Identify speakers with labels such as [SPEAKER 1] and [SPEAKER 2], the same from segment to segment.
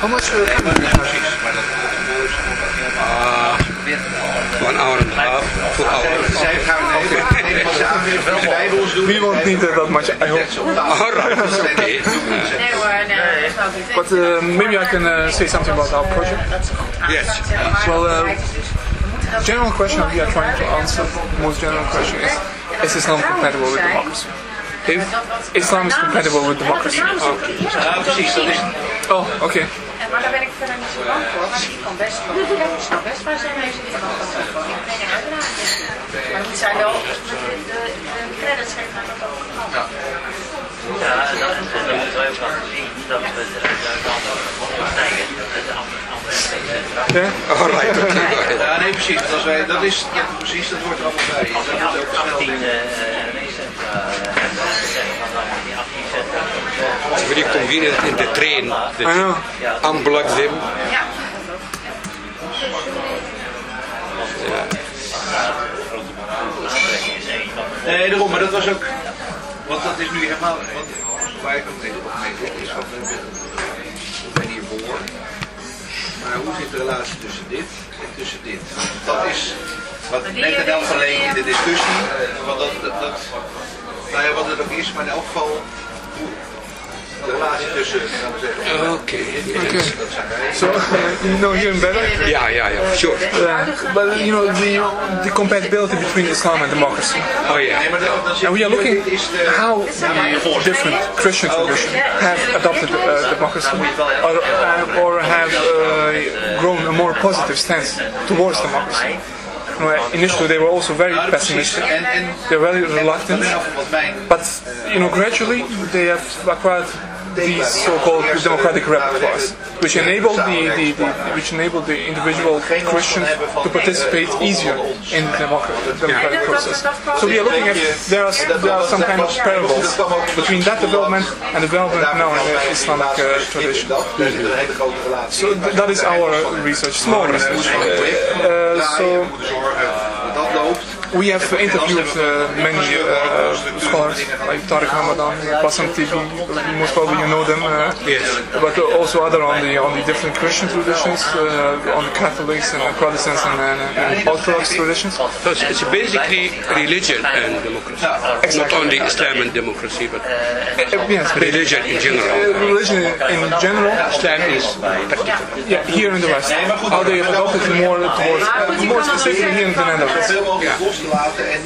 [SPEAKER 1] How much time do you have?
[SPEAKER 2] One hour and a half, two hours.
[SPEAKER 3] Zij gaan even wat ze aangeven bij ons doen.
[SPEAKER 1] We won't need uh, that much, I hope.
[SPEAKER 2] All right, okay.
[SPEAKER 4] Nee hoor, nee, dat zou ik niet.
[SPEAKER 1] But uh, maybe I can uh, say something about our project.
[SPEAKER 2] Yes.
[SPEAKER 1] Well, uh, general question we are trying to answer, most general question is, is Islam compatible with democracy? If Islam is compatible with democracy.
[SPEAKER 3] Ja, precies. Dat is,
[SPEAKER 1] Oh, okay.
[SPEAKER 4] Maar daar ben ik verder niet zo bang voor, maar die kan best wel. Ik snap best waar zij mee zitten. Dat kan gewoon in geen uitdaging. Maar moet zij wel de, de, de credits geven aan dat ook kan.
[SPEAKER 5] Ja, dat, dat moeten we ook laten zien dat we het de andere stijgen. Het andere.
[SPEAKER 1] Yeah.
[SPEAKER 2] All right,
[SPEAKER 3] ja, nee, precies. Als wij, dat is dat, precies, dat wordt er allemaal bij. Dat moet ook snel
[SPEAKER 5] 18 centra hebben we gezegd van dan moet die 18
[SPEAKER 2] It's very convenient in the train
[SPEAKER 1] I know.
[SPEAKER 2] unplug them.
[SPEAKER 4] Ja,
[SPEAKER 5] de
[SPEAKER 3] Nee, daarom, maar dat was ook. Want dat is nu helemaal. Want waar ik ook mee opmerk is van. We zijn hiervoor. Maar hoe zit de relatie tussen dit en tussen dit? Dat is wat net elk geval alleen in de discussie. eh, Want dat, dat, dat, nou ja, wat het ook is, maar in elk geval. hoe Tussen, laten
[SPEAKER 2] Okay.
[SPEAKER 1] Okay.
[SPEAKER 3] dat zijn wij.
[SPEAKER 1] So, you know him better?
[SPEAKER 2] Yeah, yeah, yeah, sure.
[SPEAKER 1] Uh, but you know the the compatibility between Islam and democracy.
[SPEAKER 2] Oh yeah.
[SPEAKER 3] Nee, maar dan, dan zit
[SPEAKER 1] And we are looking how the different Christian traditions have adopted uh, democracy or, uh, or have uh, grown a more positive stance towards democracy. Know, initially they were also very pessimistic.
[SPEAKER 3] En
[SPEAKER 1] They're very reluctant.
[SPEAKER 3] af wat mijn
[SPEAKER 1] But you know, gradually they have acquired these so-called democratic repertoires, which enable the, the, the which enable the individual Christian to participate easier in the democratic, process. So we are looking at there are there are some kind of parallels between that development and the development now in the Islamic uh, tradition. So th- that is our research, small research. Uh, so
[SPEAKER 3] moeten zorgen dat dat loopt.
[SPEAKER 1] We have interviewed uh, many uh, scholars like Tariq Ramadan, Bassam Tibi, most probably you know them. Uh,
[SPEAKER 2] Yes.
[SPEAKER 1] But also other on the on the different Christian traditions, uh, on the Catholics and Protestants and, and, Orthodox traditions.
[SPEAKER 2] So it's, basically religion and democracy. Not only Islam and democracy, but
[SPEAKER 1] Uh, yes,
[SPEAKER 2] religion in general.
[SPEAKER 1] Uh, religion in general,
[SPEAKER 2] Islam is practical.
[SPEAKER 1] yeah, here in the West, how they have adopted more towards, more specifically here in the Netherlands.
[SPEAKER 3] Veel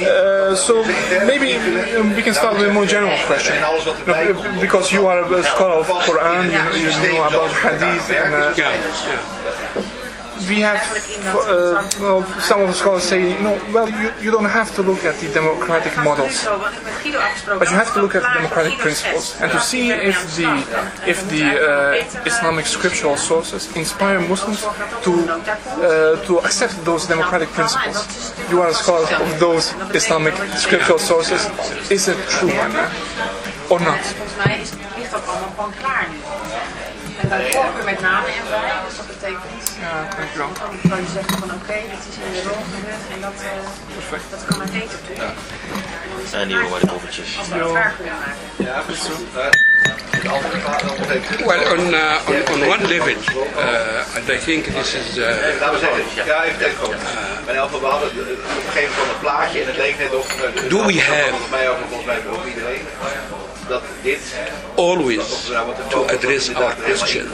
[SPEAKER 1] Uh, so maybe um, we can start with a more general question. No, uh, because you are a scholar of Quran, you, you know about Hadith, and uh,
[SPEAKER 2] yeah.
[SPEAKER 1] We have uh, well, some of the scholars say, you know, well, you, you don't have to look at the democratic models, but you have to look at the democratic principles and to see if the if the uh, Islamic scriptural sources inspire Muslims to uh, to accept those democratic principles. You are a scholar of those Islamic scriptural sources. Is it true or not?
[SPEAKER 4] Dat dan voorkeur met namen en bij, dus dat betekent
[SPEAKER 1] Ja,
[SPEAKER 4] kan je zeggen van oké, dit is in de rol gebeurd en dat, eh, dat kan er beter toe. En dan is het
[SPEAKER 5] En de poppetjes.
[SPEAKER 4] Als we het waar kunnen maken.
[SPEAKER 3] Ja, precies.
[SPEAKER 2] Well, on, uh, on, on one level, uh, and I think this is uh,
[SPEAKER 3] Laten we zeggen, ja, even. Maar elk geval, we hadden het op een gegeven moment een plaatje en het leek net of... eh,
[SPEAKER 2] Do we
[SPEAKER 3] dat
[SPEAKER 2] have-
[SPEAKER 3] Volgens mij ook, volgens mij ook iedereen.
[SPEAKER 2] Always to address our question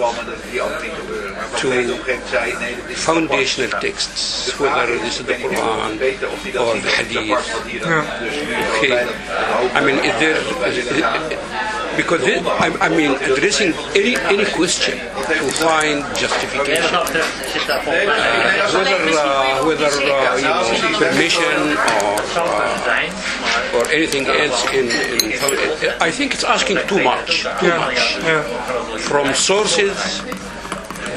[SPEAKER 2] to
[SPEAKER 3] is
[SPEAKER 2] foundational texts, whether
[SPEAKER 3] is,
[SPEAKER 2] this is the Quran or the Hadith.
[SPEAKER 3] is het
[SPEAKER 2] Okay. I mean, is there, because this, I, I mean, addressing any, any question to find justification,
[SPEAKER 5] wat dat betreft zit daar volgens mij
[SPEAKER 2] whether, uh, whether uh, you know, permission or,
[SPEAKER 5] zou
[SPEAKER 2] uh,
[SPEAKER 5] kunnen zijn, maar
[SPEAKER 2] or anything else in, in, I think it's asking too much, too
[SPEAKER 1] Yeah,
[SPEAKER 2] much
[SPEAKER 1] yeah.
[SPEAKER 2] from sources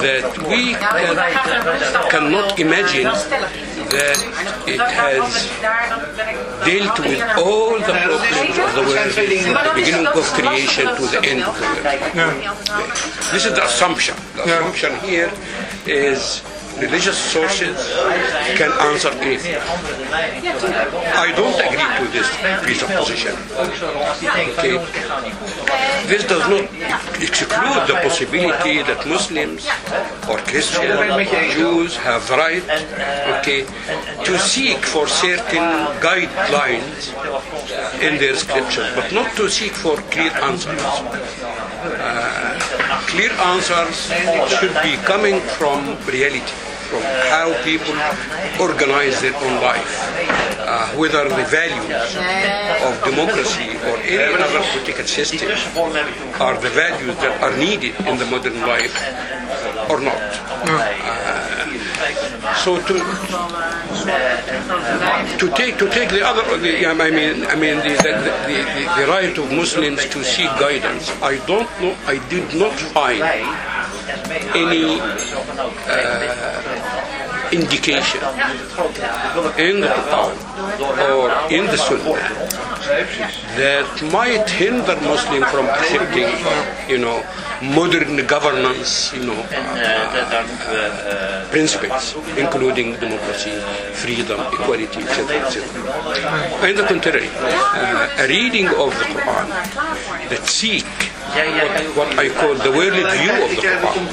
[SPEAKER 2] that we can, cannot imagine that it has dealt with all the problems of the world from the beginning of creation to the end of the world. This is the assumption. The assumption here is religious sources can answer anything. I don't agree to this presupposition. Okay. This does not exclude the possibility that Muslims or Christians or Jews have right, okay, to seek for certain guidelines in their scriptures, but not to seek for clear answers. Uh, clear answers should be coming from reality, from how people organize their own life, uh, whether the values of democracy or any other political system are the values that are needed in the modern life or not. Uh, so to to take to take the other the, I mean I mean the the, the, the, right of Muslims to seek guidance. I don't know. I did not find any uh, indication in the Quran or in the Sunnah that might hinder Muslims from accepting, you know, modern governance, you know, uh, principles, including democracy, freedom, equality, etc., etc. On the contrary, uh, a reading of the Quran that seek what, what I call the worldly view of the Quran,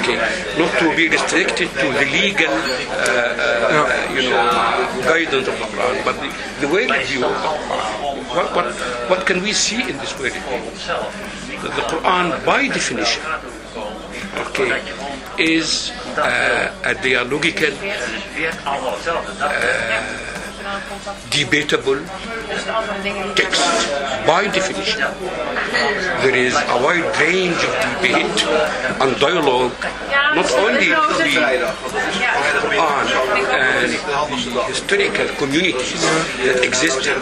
[SPEAKER 2] okay, not to be restricted to the legal, uh, uh, you know, guidance of the Quran, but the, the worldly view of the Quran. What, what, what can we see in this worldly view? That the Quran, by definition, okay, is uh, a dialogical, debatable text by definition. There is a wide range of debate and dialogue, not only between Quran and the historical communities that existed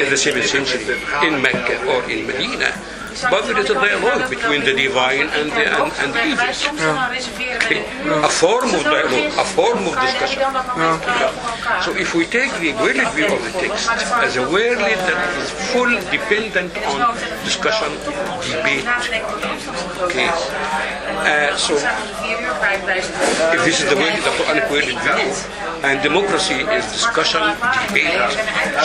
[SPEAKER 2] in the 7th century in Mecca or in Medina, but there is a dialogue between the divine and the, and, and the evil. Okay. A form of dialogue, a form of discussion. So if we take the worldly view of the text as a worldly that is full dependent on discussion, debate, okay. Uh, so if this is the way the Quranic view, and democracy is discussion, debate,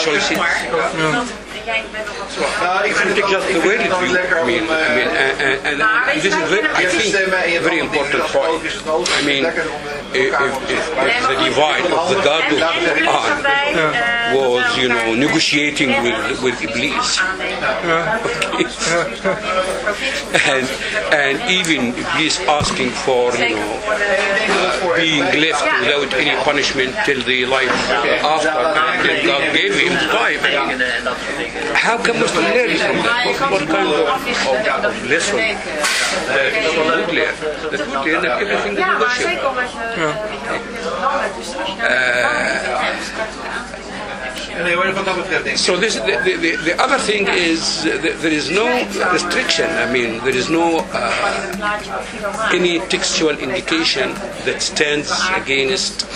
[SPEAKER 2] choices. So if we take just the worldly view, I mean, I mean, and, and, and this is very, I think, very important point. I mean, if, if, if the divine of the God of Quran was, you know, negotiating with, with Iblis, and and even Iblis asking for, you know, uh, being left without any punishment till the life after, and God gave him time. How can Muslim learn from that? What, what kind of, of, of lesson that one would learn? That would learn that everything is negotiable. So this, the, the, the other thing is that there is no restriction. I mean, there is no uh, any textual indication that stands against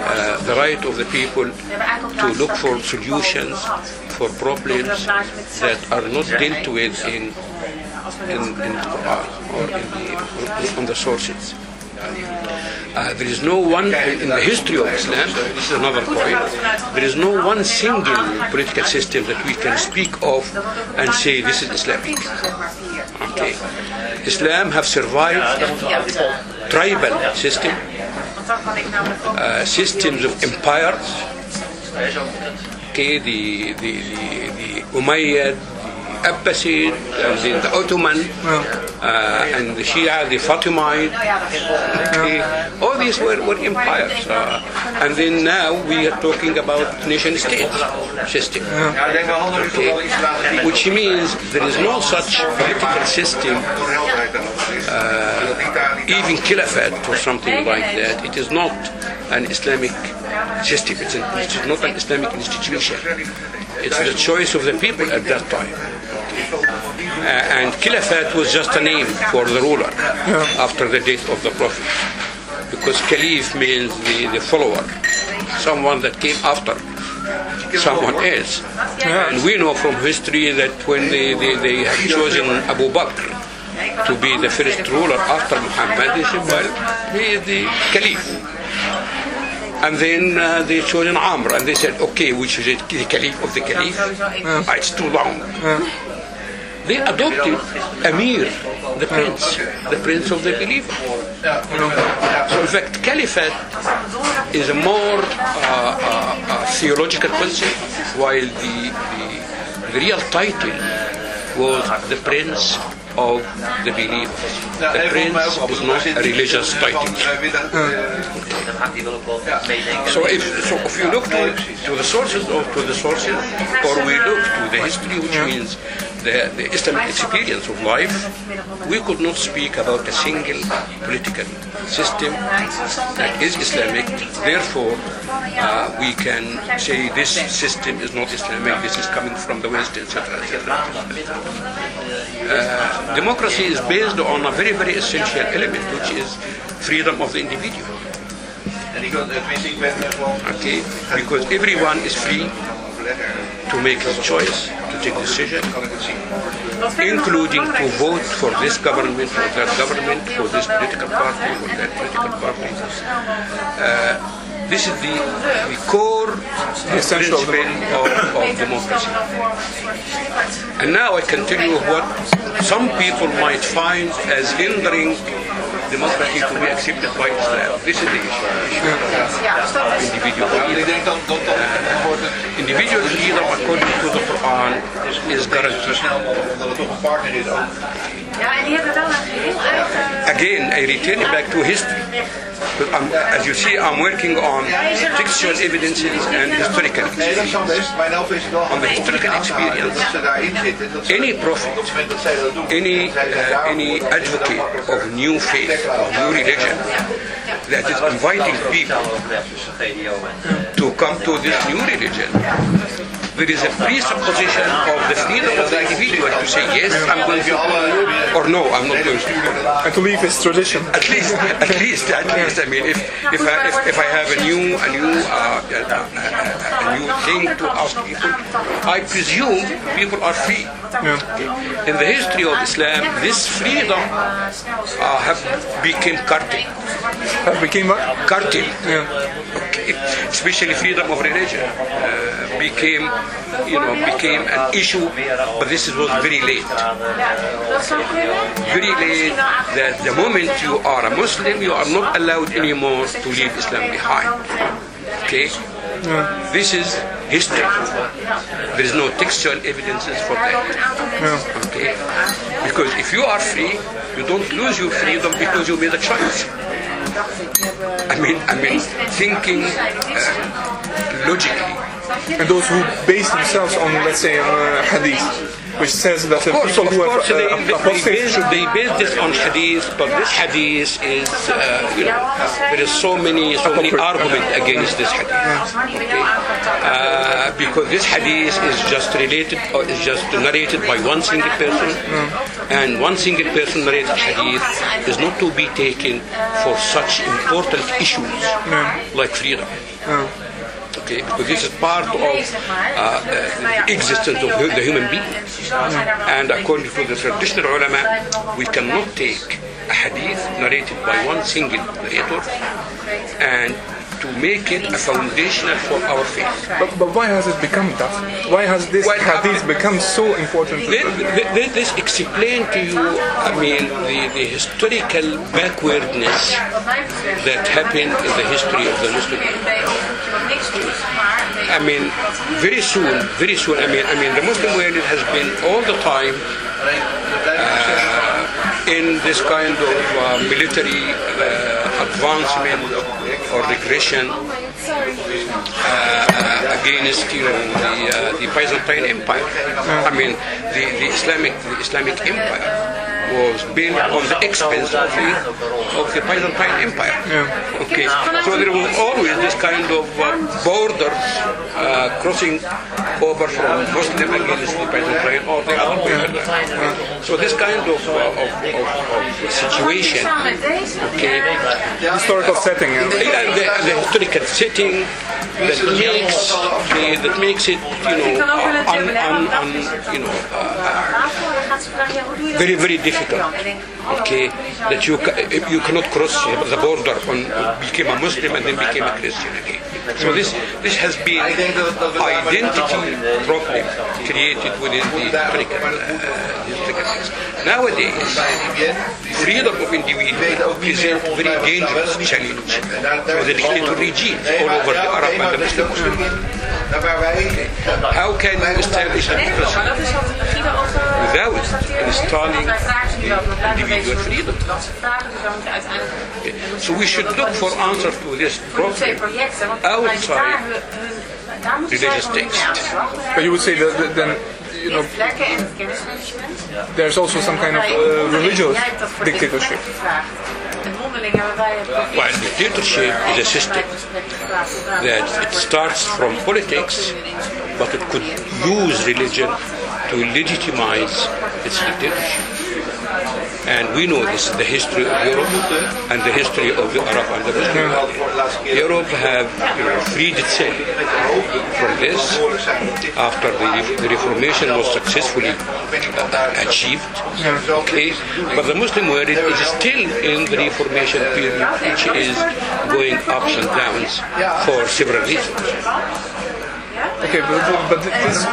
[SPEAKER 2] uh, the right of the people to look for solutions for problems that are not dealt with in in, in the Quran or in the, on the sources. Uh, there is no one in the history of Islam. This is another point. There is no one single political system that we can speak of and say this is Islamic. Okay, Islam have survived tribal system, uh, systems of empires. Okay, the the the, the Umayyad, Abbasid, and then the Ottoman, uh, and the Shia, the Fatimid. Okay, all these were, were empires, uh, and then now we are talking about nation state system. Okay, which means there is no such political system, uh, even caliphate or something like that. It is not an Islamic system. It's, it's not an Islamic institution. It's the choice of the people at that time. Uh, and Caliphate was just a name for the ruler after the death of the Prophet. Because Caliph means the, the follower, someone that came after someone else. And we know from history that when they, they, they had chosen Abu Bakr to be the first ruler after Muhammad, they said, well, he is the caliph. And then uh, they chosen Umar, and they said, okay, which is the caliph of the caliph? Ah, it's too long. They adopted Amir, the prince, the prince of the believer. So in fact, caliphate is a more uh, uh, uh, theological concept, while the, the, the real title was the prince of the believers. The prince is not a religious title.
[SPEAKER 5] Dan gaat hij wel ook wel meedenken.
[SPEAKER 2] So if, so if you look to, to the sources or to the sources, or we look to the history, which means the, the Islamic experience of life, we could not speak about a single political system that is Islamic. Therefore, uh, we can say this system is not Islamic, this is coming from the West, etc. etc. Uh, democracy is based on a very, very essential element, which is freedom of the individual.
[SPEAKER 3] En ik, kan- tenminste, ik ben gewoon...
[SPEAKER 2] Okay, because everyone is free to make a choice, to take a decision,
[SPEAKER 3] Kan ik het zien.
[SPEAKER 2] including to vote for this government or that government, for this political party or that political party. Uh, this is the, the core
[SPEAKER 1] essential of
[SPEAKER 2] principle of, of democracy. And now I can tell you what some people might find as hindering democracy to be accepted by Islam. This is the issue. Individual
[SPEAKER 3] Ja, ik denk dat dat, dat wordt het
[SPEAKER 2] Individual freedom according to the Quran is
[SPEAKER 3] zo
[SPEAKER 2] guaranteed. Again, I return back to history. I'm, as you see, I'm working on textual evidences and historical experience. On the historical experience, any prophet, any, uh, any advocate of new faith, of new religion, that is inviting people to come to this new religion, there is a presupposition of the freedom of the individual to say, yes, I'm going to, or no, I'm not going to.
[SPEAKER 1] And to leave his tradition.
[SPEAKER 2] At least, at least, at least. I mean, if if I if, if I have a new a new uh, uh, a new thing to ask people, I presume people are free.
[SPEAKER 1] Yeah.
[SPEAKER 2] In the history of Islam, this freedom uh, have became cartel,
[SPEAKER 1] That became what?
[SPEAKER 2] cartel.
[SPEAKER 1] Yeah.
[SPEAKER 2] Especially freedom of religion uh, became, you know, became an issue, but this was very late.
[SPEAKER 4] Dat zou kunnen.
[SPEAKER 2] very late that the moment you are a Muslim, you are not allowed anymore to leave Islam behind. Okay? This is history. There is no textual evidences for that. Okay? Because if you are free, you don't lose your freedom because you made a choice. I mean, I mean, thinking uh, logically.
[SPEAKER 1] And those who base themselves on, let's say, on uh, hadith, which says that the
[SPEAKER 2] Of course,
[SPEAKER 1] people
[SPEAKER 2] of
[SPEAKER 1] who
[SPEAKER 2] course,
[SPEAKER 1] have
[SPEAKER 2] they,
[SPEAKER 1] uh,
[SPEAKER 2] they, they, base, they base this on hadith, but this hadith is, uh, you know, there is so many, so many arguments against this hadith. Uh, because this hadith is just related, or is just narrated by one single person, and one single person narrated hadith is not to be taken for such important issues like freedom. Okay, because this is part of uh, the existence of the human being. And according to the traditional ulama, we cannot take a hadith narrated by one single narrator and to make it a foundational for our faith.
[SPEAKER 1] But, but why has it become that? Why has this
[SPEAKER 2] Well,
[SPEAKER 1] hadith become so important?
[SPEAKER 2] Let, let this explain to you, I mean, the, the historical backwardness that happened in the history of the Muslim I mean, very soon, very soon, I mean, I mean, the Muslim world has been all the time uh, in this kind of uh, military uh, advancement or regression uh, against you know the uh, the Byzantine Empire. I mean, the, the Islamic the Islamic Empire was built on the expense of the of the Byzantine Empire. Okay, so there was always this kind of uh, borders uh, crossing over from Muslim against the Byzantine or the other way around. So this kind of uh, of, of, of situation. Okay,
[SPEAKER 1] historical setting.
[SPEAKER 2] yeah, the, the historical setting that makes the, that makes it you know un, un, un, you know uh, very very difficult. Okay, that you ca- you cannot cross the border on became a Muslim and then became a Christian again. So this this has been identity problem created within the African uh. Nowadays, freedom of individual present very dangerous challenge. for the dictator regimes all over the Arab and the Muslim world.
[SPEAKER 3] Waar wij
[SPEAKER 2] How can you establish democracy
[SPEAKER 4] Maar dat is wat Guido over
[SPEAKER 2] Without installing
[SPEAKER 4] Wij vragen ze nu wel, maar blijkbaar
[SPEAKER 2] individual freedom.
[SPEAKER 4] niet wat ze vragen, dus dan moet je uiteindelijk...
[SPEAKER 2] So we should look for answers to this
[SPEAKER 4] Voor die twee
[SPEAKER 2] problem outside
[SPEAKER 4] daar, hun, hun, daar moeten zij
[SPEAKER 2] religious
[SPEAKER 4] gewoon niet mee aan de
[SPEAKER 2] text.
[SPEAKER 1] But you would say that, that then, you know,
[SPEAKER 4] Vlekken en het kennismanagement.
[SPEAKER 1] there's also some kind of uh, religious
[SPEAKER 4] jij hebt dat voor dit
[SPEAKER 1] dictatorship.
[SPEAKER 4] Het
[SPEAKER 2] Well, dictatorship is a system that it starts from politics, but it could use religion to legitimize its dictatorship. And we know this the history of Europe and the history of the Arab and the Muslim. Europe have you know, freed itself from this after the, the Reformation was successfully uh, achieved. Okay, but the Muslim world is still in the Reformation period, which is going ups and downs for several reasons.
[SPEAKER 1] Okay, but, but this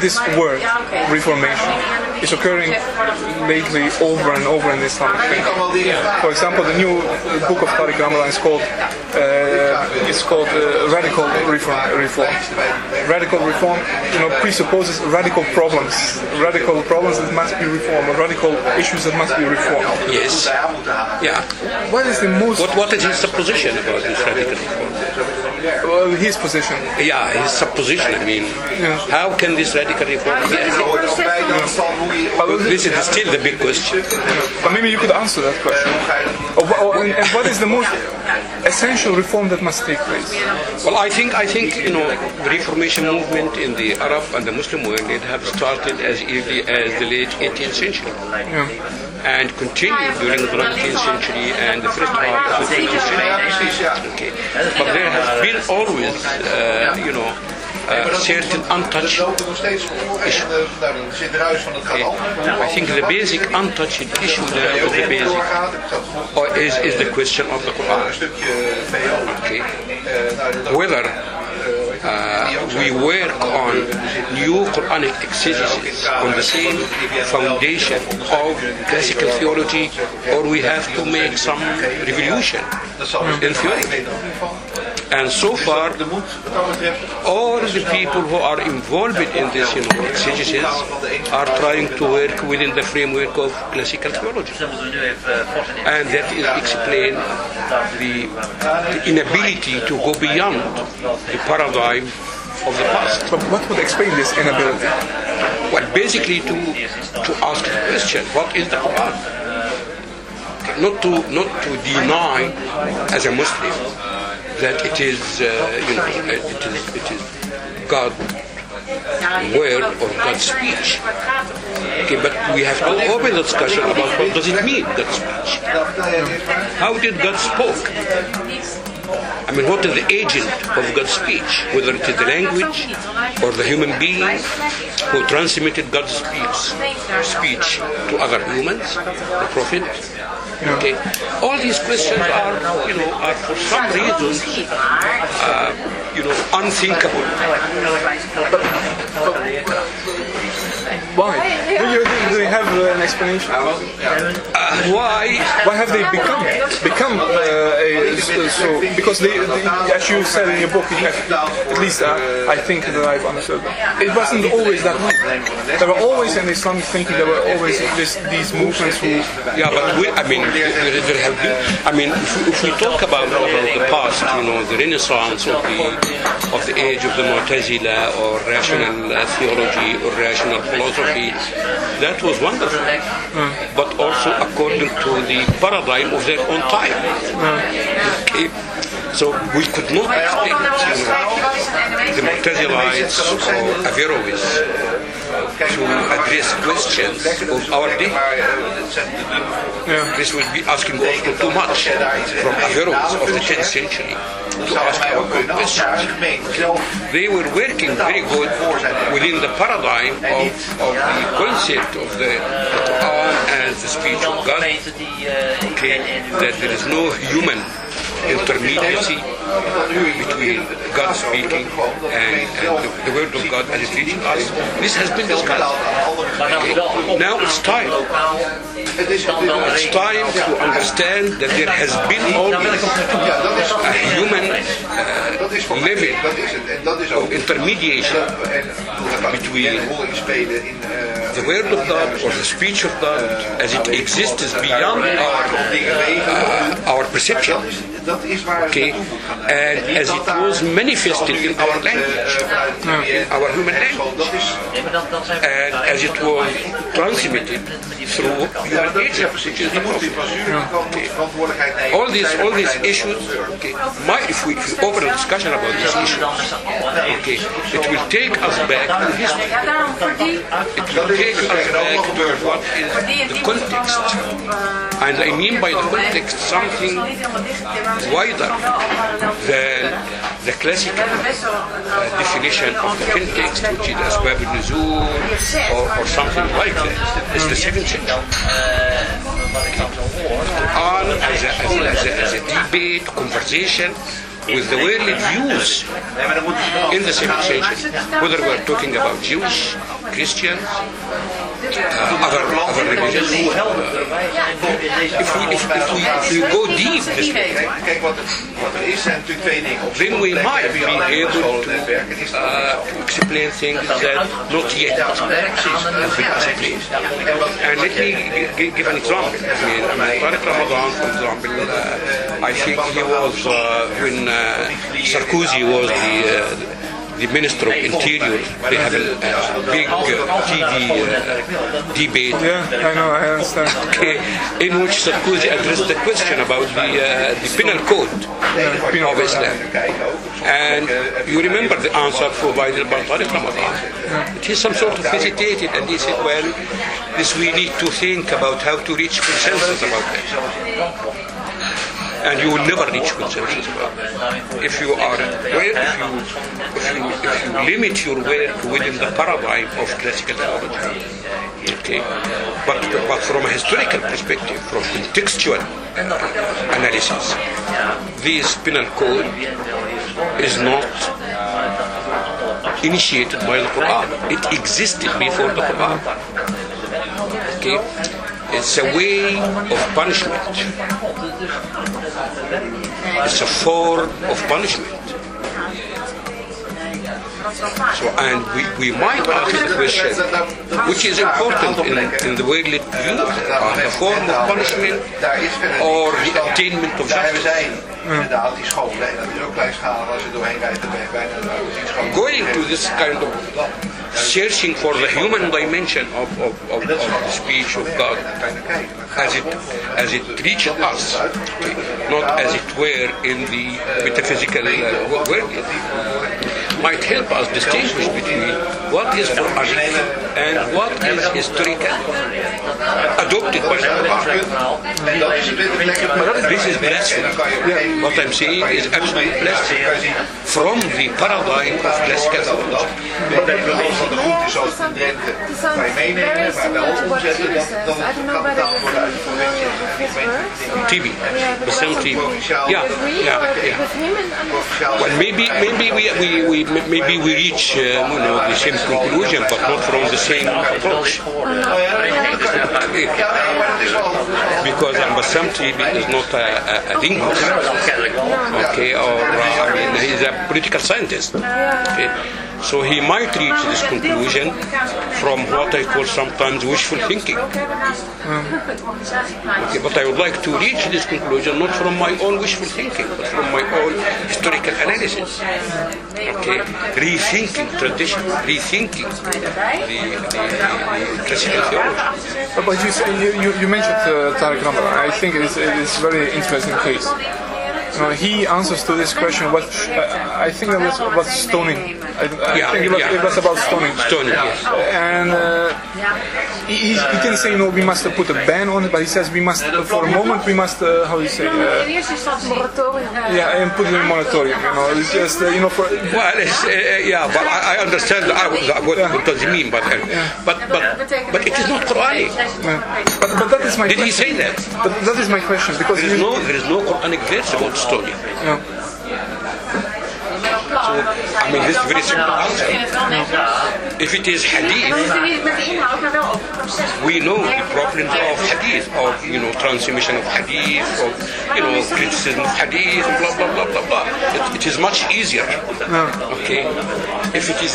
[SPEAKER 1] this word reformation is occurring lately over and over in Islamic faith. For example, the new book of Tariq Ramadan is called uh, it's called uh, radical reform. Reform. Radical reform, you know, presupposes radical problems, radical problems that must be reformed, radical issues that must be reformed.
[SPEAKER 2] Yes. Yeah.
[SPEAKER 1] What is the most
[SPEAKER 2] What what is his supposition about this radical reform?
[SPEAKER 1] Well, his position?
[SPEAKER 2] Yeah, his supposition. I mean, how can this radical reform be? This is still the big question.
[SPEAKER 1] But maybe you could answer that question. Oh, or, or, oh, and, and what is the most essential reform that must take place?
[SPEAKER 2] Well, I think I think you know the Reformation movement in the Arab and the Muslim world it have started as early as the late 18th century and continued during the 19th century and the first half of the 20th century. Okay, but there has been always uh, you know a certain untouched
[SPEAKER 3] lopen nog steeds voor. En nou, dan zit huis van het gaat
[SPEAKER 2] Okay. I think the basic untouched issue there is the basic
[SPEAKER 3] doorgaat. Ik zat nog
[SPEAKER 2] or is, is the question of the Quran. Okay. Whether uh, Uh, we work on new Quranic exegesis on the same foundation of classical theology, or we have to make some revolution in theology. And so far,
[SPEAKER 3] moet wat dat betreft
[SPEAKER 2] all the people who are involved in this you know, exegesis are trying to work within the framework of classical theology.
[SPEAKER 5] Dus dan moeten we nu even uh, fors in
[SPEAKER 2] And that is explain the, the inability to go beyond the paradigm of the past.
[SPEAKER 1] But what would explain this inability?
[SPEAKER 2] Well, basically to to ask the question, what is the Quran? Not to not to deny as a Muslim that it is uh, you know it is it is God word or God's speech. Okay, but we have to open the discussion about what does it mean God's speech. How did God spoke? I mean, what is the agent of God's speech? Whether it is the language or the human being who transmitted God's speech, speech to other humans, the prophet. Okay, all these questions are, you know, are for some reason, uh, you know, unthinkable.
[SPEAKER 1] Why? Do you, do you have uh, an explanation?
[SPEAKER 2] Uh, why?
[SPEAKER 1] Why have they become become uh, a, so, so because they, they, as you said in your book, you have, at least uh, I think that I've understood. It wasn't always that way. There were always in Islamic thinking there were always this, these movements who
[SPEAKER 2] Yeah, but we, I mean, there, have been. I mean, if we, if we talk about, about the past, you know, the Renaissance of the of the age of the Mu'tazila or rational uh, theology or rational philosophy, that was wonderful. But also according to the paradigm of their own time. Okay. So we could not expect, you know, the Mu'tazilites or Averroes to address questions of our day.
[SPEAKER 3] Maar het zijn de dubbele
[SPEAKER 2] This would be asking also too much from Averroes of the 10th century to ask our
[SPEAKER 3] ook kunnen als de
[SPEAKER 2] questions. They were working very good within the paradigm of, of the concept of the, Quran as the speech of God.
[SPEAKER 5] gemeenten die ik
[SPEAKER 2] Okay, that there is no human intermediacy between God speaking and, and the, the word of God as it reaches us. This has been discussed. Now it's time. It's time to understand that there has been always a human
[SPEAKER 3] dat is ook
[SPEAKER 2] intermediation between the word of God or the speech of God as it exists beyond our,
[SPEAKER 3] of
[SPEAKER 2] uh, our perception. Okay. And as it was manifested in our language, in our human language, and as it was transmitted through human nature, which is the
[SPEAKER 3] nemen.
[SPEAKER 2] All these, all these issues, okay, my, if, we, if we open a discussion about these issues, okay, it will take us back to history. It will take us back to what is the context. And I mean by the context something wider than the classical uh, definition of the context, which is Asbab al-Nuzul or, or something like that. It's the second century. a, as, a, as, a, as a debate, conversation with the worldly views in the century, whether we're talking about Jewish, Christians, uh, other, other religions.
[SPEAKER 5] Deze
[SPEAKER 2] If we, if, if we, if we go deep this way, then we might be able to uh, explain things that not yet have been explained. And let me g- give an example. I mean, Ramadan, for example, uh, I think he was, uh, when uh, Sarkozy was the, uh, the Minister of Interior, they have a, a big uh, TV uh, debate
[SPEAKER 1] Yeah, I know, I understand.
[SPEAKER 2] okay, in which Sarkozy addressed the question about the, uh, the penal code of Islam. And you remember the answer provided by Tariq Ramadan. He some sort of hesitated and he said, well, this we need to think about how to reach consensus about that. And you will never reach that. If you are, well, if you, if you, if you limit your work within the paradigm of classical theology, okay, but, but from a historical perspective, from contextual analysis, this penal code is not initiated by the Quran. It existed before the Quran. Okay? It's a way of punishment. It's a form of punishment. So, and we, we might ask the question, which is important in, in the worldly view, uh, the form of punishment
[SPEAKER 3] Daar is verder
[SPEAKER 2] or the attainment of justice.
[SPEAKER 3] Inderdaad die scholen. En dat is ook kleinschalig als je doorheen rijdt. Dan ben je bijna.
[SPEAKER 2] Going to this kind of searching for the human dimension of, of, of, of the speech of God
[SPEAKER 3] Kan je naar kijken.
[SPEAKER 2] as it as it reaches us, not as it were in the metaphysical uh, world, might help us distinguish between what is Quranic and what is historical, adopted by the
[SPEAKER 3] is
[SPEAKER 2] This is blasphemy. What I'm saying is absolute blasphemy from the paradigm of classical theology.
[SPEAKER 3] Is wel eens wat er goed is zoals de Drenthe meenemen, maar wel omzetten, dan, dan
[SPEAKER 6] I don't know whether you're
[SPEAKER 3] worden uit de provincie.
[SPEAKER 6] with his works. or-
[SPEAKER 2] Tibi,
[SPEAKER 6] Yeah, but
[SPEAKER 2] Bassam
[SPEAKER 6] also
[SPEAKER 2] Yeah,
[SPEAKER 6] With me
[SPEAKER 2] yeah, yeah.
[SPEAKER 6] with him and and
[SPEAKER 2] Well, maybe maybe we, we, we maybe we reach uh, you know the same conclusion, but not from the same approach. Because Bassam Tibi is not a, a, a linguist, okay, or uh, I mean he's a political scientist. Okay. So he might reach this conclusion from what I call sometimes wishful thinking. Okay, but I would like to reach this conclusion not from my own wishful thinking, but from my own historical analysis. Okay, rethinking tradition, rethinking the, the, the classical theology.
[SPEAKER 1] But you, say- you, you, you mentioned uh, Tariq Ramadan. I think it is, it is a very interesting case. Know, he answers to this question. What uh, I think that was about stoning. I, I
[SPEAKER 2] Yeah,
[SPEAKER 1] think it was,
[SPEAKER 2] yeah.
[SPEAKER 1] it was about stoning.
[SPEAKER 2] Stoning, yes.
[SPEAKER 1] And uh, he, he didn't say no. We must uh, put a ban on it, but he says we must, uh, for a moment, we must. Uh, how do you say? Uh,
[SPEAKER 4] In eerste instantie
[SPEAKER 1] yeah, and put it in a moratorium. You know, it's just uh, you know for.
[SPEAKER 2] Well, it's, uh, yeah, but I, I understand uh, what, what does he mean, but, but, but, but it is not Quranic.
[SPEAKER 1] But, but that is my.
[SPEAKER 2] Did he say that?
[SPEAKER 1] But that is my question because
[SPEAKER 2] There is no, there is no Quranic verse about
[SPEAKER 1] yeah.
[SPEAKER 2] I mean, this is very simple answer. If it is hadith,
[SPEAKER 4] Dat is niet met de inhoud, maar wel over het proces.
[SPEAKER 2] we know the problems of hadith, of you know transmission of hadith, of you know criticism of hadith, blah blah blah blah blah. It, it is much easier. Okay, if it is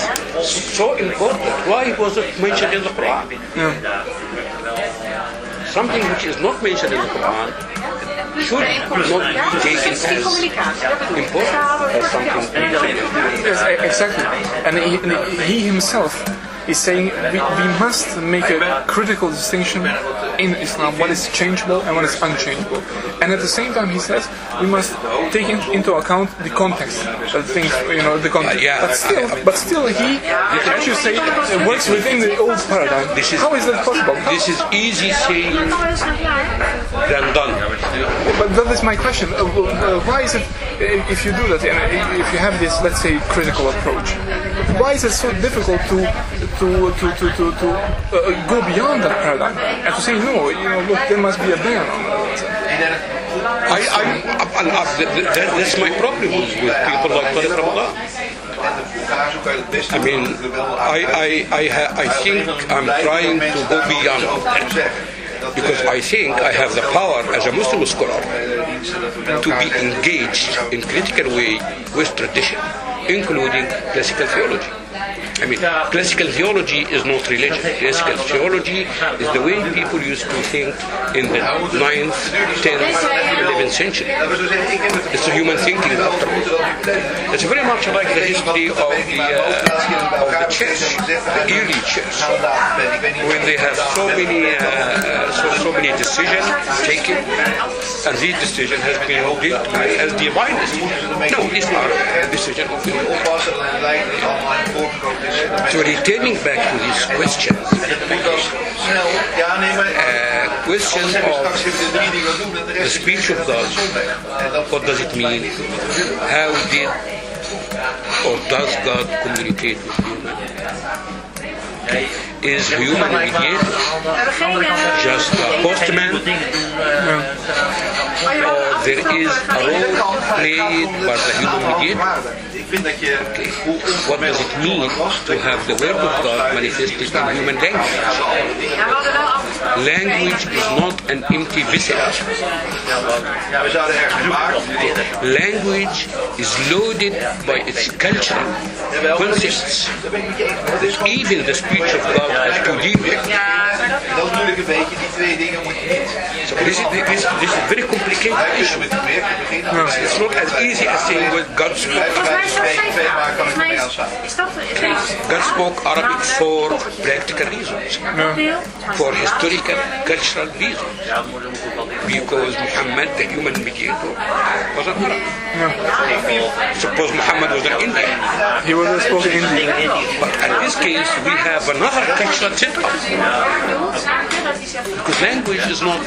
[SPEAKER 2] so important, why was it mentioned in the Quran? Something which is not mentioned in the Quran should not be taken as
[SPEAKER 4] communicatie. Dat bedoel ik.
[SPEAKER 2] important as something.
[SPEAKER 1] Yes, exactly. And he, and he himself is saying we, we must make a critical distinction in Islam what is changeable and what is unchangeable. And at the same time, he says we must take in, into account the context of things, you know, the context.
[SPEAKER 2] Yeah.
[SPEAKER 1] But still, but still, he, as you say, works within the old paradigm.
[SPEAKER 2] This is-
[SPEAKER 1] How is that possible?
[SPEAKER 2] This is easy saying
[SPEAKER 4] Dat kan wel eens gaan klaar.
[SPEAKER 2] than.
[SPEAKER 1] But that is my question. Uh, uh, why is it, uh, if you do that, and uh, if you have this, let's say, critical approach, why is it so difficult to to to to to, to uh, go beyond that paradigm and to say no? You know, look, there must be a ban on that.
[SPEAKER 2] I, I, I, I, that, that's my problem with, people like Tariq Ramadan. I mean, I, I, I, ha, I think I'm trying to go beyond because I think I have the power as a Muslim scholar to be engaged in critical way with tradition, including classical theology. I mean, classical theology is not religion. Classical theology is the way people used to think in the 9th, 10th, 11th century. It's a human thinking after all. It's very much like the history of the, uh, of the church, the early church, when they have so many, uh, so, so many decisions taken, and these decisions has been with as divine decisions. No, these are decisions of the Lord. So returning back to this question, uh, question of the speech of God, what does it mean? How did or does God communicate with human? Is human mediator just a postman, or there is a role played by the human mediator?
[SPEAKER 3] Hoe
[SPEAKER 2] What does it mean to have the word of God manifested in human language? Language is not an empty vessel. Language is loaded by its cultural
[SPEAKER 3] gewoon...
[SPEAKER 2] Even the speech of God has to deal
[SPEAKER 4] dat
[SPEAKER 3] is moeilijk een beetje. Die twee dingen moet je niet...
[SPEAKER 2] This is, this, this is very complicated issue.
[SPEAKER 3] beginnen.
[SPEAKER 2] It's not as easy as saying what God spoke.
[SPEAKER 3] Ik
[SPEAKER 4] is,
[SPEAKER 3] aansluiten.
[SPEAKER 4] is dat is deze.
[SPEAKER 2] God spoke Arabic for practical reasons,
[SPEAKER 4] deel.
[SPEAKER 2] for historical, cultural reasons. Because Muhammad, the human mediator, was an Arab. Suppose Muhammad was an Indian.
[SPEAKER 1] He was spoken in India.
[SPEAKER 2] But in this case, we have another cultural setup. Because language is not a.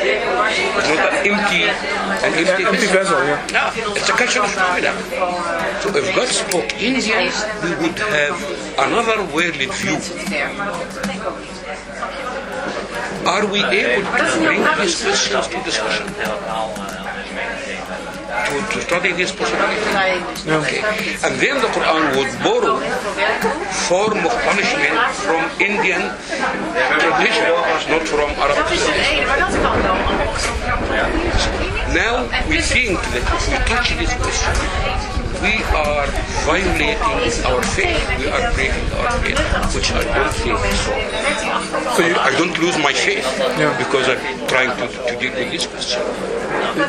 [SPEAKER 2] It's not an empty, an empty,
[SPEAKER 1] Empty
[SPEAKER 2] vessel.
[SPEAKER 1] yeah.
[SPEAKER 2] No, it's a cultural phenomena. So if God spoke Indian, we would have another worldly view. Are we able to bring these questions to discussion? To, to study this possibility? Okay. And then the Quran would borrow form of punishment from Indian tradition, not from Arab tradition. Now we think that we touch this question, we are violating our faith. We are breaking our faith, which I don't think so.
[SPEAKER 1] So you,
[SPEAKER 2] I don't lose my faith
[SPEAKER 1] Yeah.
[SPEAKER 2] because I'm trying to, to deal with this question.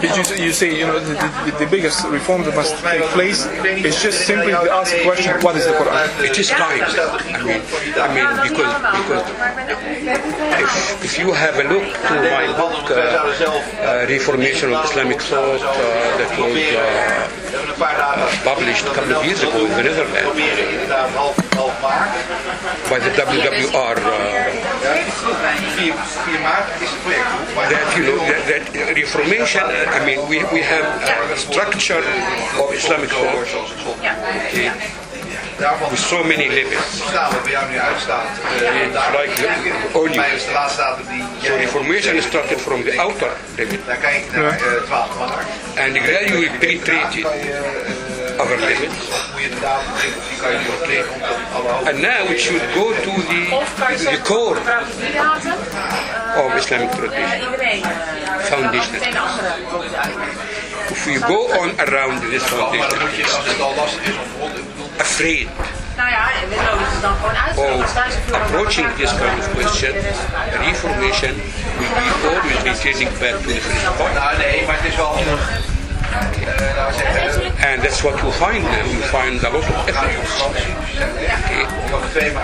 [SPEAKER 1] Did you, you say you know the, the, the biggest reform that must take place is just simply to ask the question what is the Quran?
[SPEAKER 2] It is time. I mean, I mean because because if, if you have a look to my book, uh, uh, Reformation of Islamic Thought, uh, that was published a couple of years ago in the Netherlands by the WWR. Uh,
[SPEAKER 3] 4, 4 maart is het project. Maar
[SPEAKER 2] that you know that, that Reformation. I mean, we we have a structure of Islamic thought okay,
[SPEAKER 3] daarvan
[SPEAKER 2] with so many levels.
[SPEAKER 3] staan wat bij jou nu uitstaat. Uh, daar,
[SPEAKER 2] like the olie.
[SPEAKER 3] Bij is de laatste datum die
[SPEAKER 2] So Reformation started from the outer level
[SPEAKER 3] Daar kijk je naar eh, 12 maart.
[SPEAKER 2] and gradually penetrated
[SPEAKER 3] Kan je, eh,
[SPEAKER 2] other levels.
[SPEAKER 3] hoe je de datum denkt, die kan je nu op tegen om tot alle hoogte.
[SPEAKER 2] And now it should go to the the core
[SPEAKER 4] Gebruik je die datum?
[SPEAKER 2] of Islamic tradition.
[SPEAKER 4] Iedereen.
[SPEAKER 2] Foundation.
[SPEAKER 4] Meteen de andere wordt uitgelegd.
[SPEAKER 2] If we go on around this
[SPEAKER 3] Maar dan
[SPEAKER 2] foundation,
[SPEAKER 3] moet je, als het al lastig is om grond, ik bedoel,
[SPEAKER 2] afraid
[SPEAKER 4] Nou ja, en we nodigen ze dan gewoon uit.
[SPEAKER 2] of
[SPEAKER 4] Dan staan ze
[SPEAKER 2] approaching this kind of question, reformation will be always returning back to the first point. And that's what you find now. You find a lot of evidence. Okay.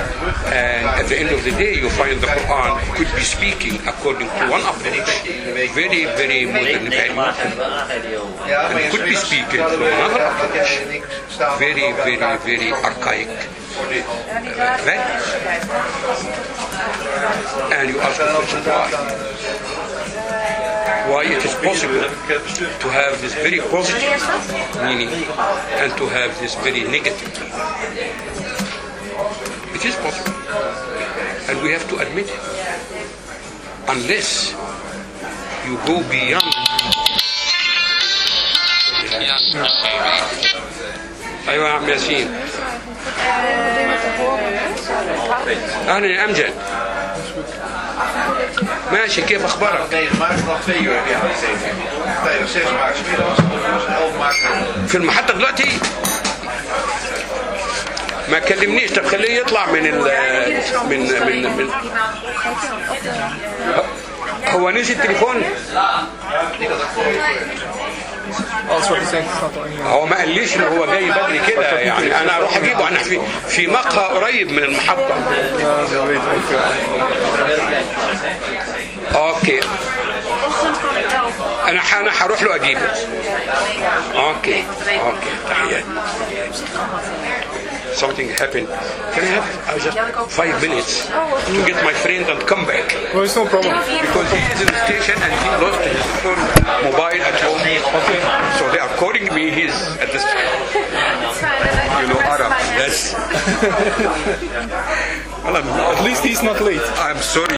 [SPEAKER 2] And at the end of the day, you find the Quran could be speaking according to one approach, very, very modern value, and could be speaking from another approach, very, very, very archaic uh. And you ask the question why Why it is possible to have this very positive meaning and to have this very negative meaning. It is possible. And we have to admit it. Unless you go beyond. ايوه يا عم ياسين اهلا يا امجد ماشي كيف أخبارك؟
[SPEAKER 3] 9 maart vanaf 2 uur heb je aangegeven. Vrijdag 6 maart 's middags, dus 11 maart.
[SPEAKER 2] في المحطة دلوقتي؟ ما كلمنيش. طب خليه يطلع من ال من من, من هو نسي التليفون؟
[SPEAKER 1] Only
[SPEAKER 2] هو ما قاليش ان هو جاي بدري كده. يعني أنا أروح أجيبه. إحنا في في مقهى قريب من المحطة. اوكي انا ح- انا هروح له اجيبه اوكي اوكي تحياتي something happened can I have I just five minutes to get my friend and come back
[SPEAKER 1] Well, it's no problem.
[SPEAKER 2] because he is in the station and he lost his phone mobile at home
[SPEAKER 1] Okay.
[SPEAKER 2] so they are calling me he's at the you know Arab that's well I'm,
[SPEAKER 1] At least he's not late.
[SPEAKER 2] I'm sorry